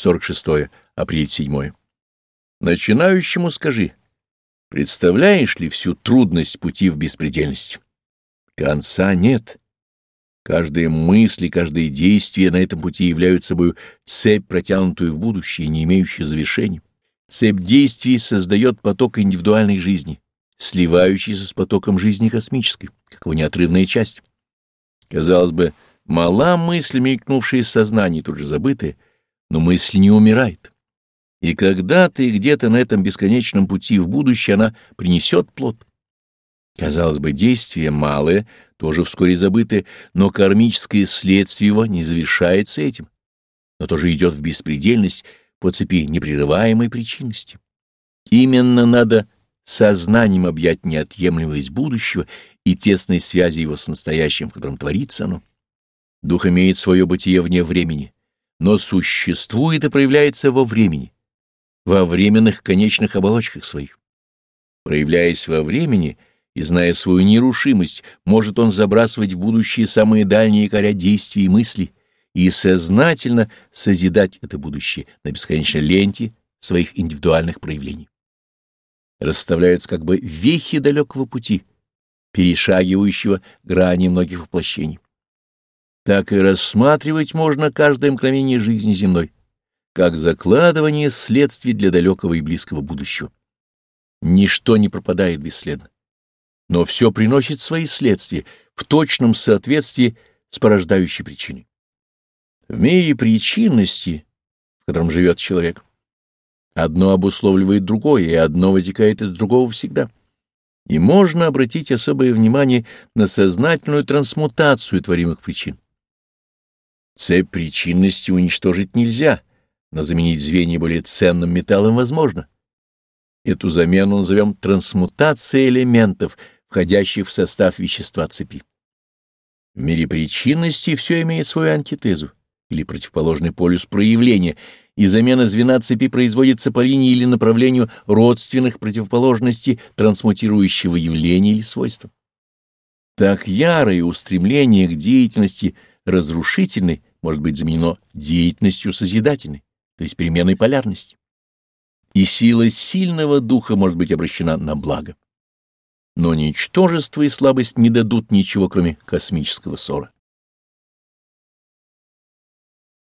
46 апрель 7. Начинающему скажи, представляешь ли всю трудность пути в беспредельность? Конца нет. Каждая мысль и каждое действие на этом пути являются собой цепь, протянутую в будущее, не имеющую завершения. Цепь действий создает поток индивидуальной жизни, сливающийся с потоком жизни космической, как его неотрывная часть. Казалось бы, мала мысль, мелькнувшая из сознания, тут же забытая, но мысль не умирает. И когда-то и где-то на этом бесконечном пути в будущее она принесет плод. Казалось бы, действие малое, тоже вскоре забытое, но кармическое следствие его не завершается этим, но тоже идет в беспредельность по цепи непрерываемой причинности. Именно надо сознанием объять неотъемлемость будущего и тесной связи его с настоящим, в котором творится оно. Дух имеет свое бытие вне времени, но существует и проявляется во времени, во временных конечных оболочках своих. Проявляясь во времени и зная свою нерушимость, может он забрасывать в будущее самые дальние коря действий и мыслей и сознательно созидать это будущее на бесконечной ленте своих индивидуальных проявлений. Расставляются как бы вехи далекого пути, перешагивающего грани многих воплощений. Так и рассматривать можно каждое мгновение жизни земной как закладывание следствий для далекого и близкого будущего. Ничто не пропадает бесследно, но все приносит свои следствия в точном соответствии с порождающей причиной. В мире причинности, в котором живет человек, одно обусловливает другое, и одно вытекает из другого всегда. И можно обратить особое внимание на сознательную трансмутацию творимых причин. Цепь причинности уничтожить нельзя — но заменить звенья более ценным металлом возможно. Эту замену назовем трансмутацией элементов, входящих в состав вещества цепи. В мире причинности все имеет свою антитезу или противоположный полюс проявления, и замена звена цепи производится по линии или направлению родственных противоположностей трансмутирующего явления или свойства. Так ярое устремление к деятельности разрушительной может быть заменено деятельностью созидательной то есть переменной полярности. И сила сильного духа может быть обращена на благо. Но ничтожество и слабость не дадут ничего, кроме космического ссора.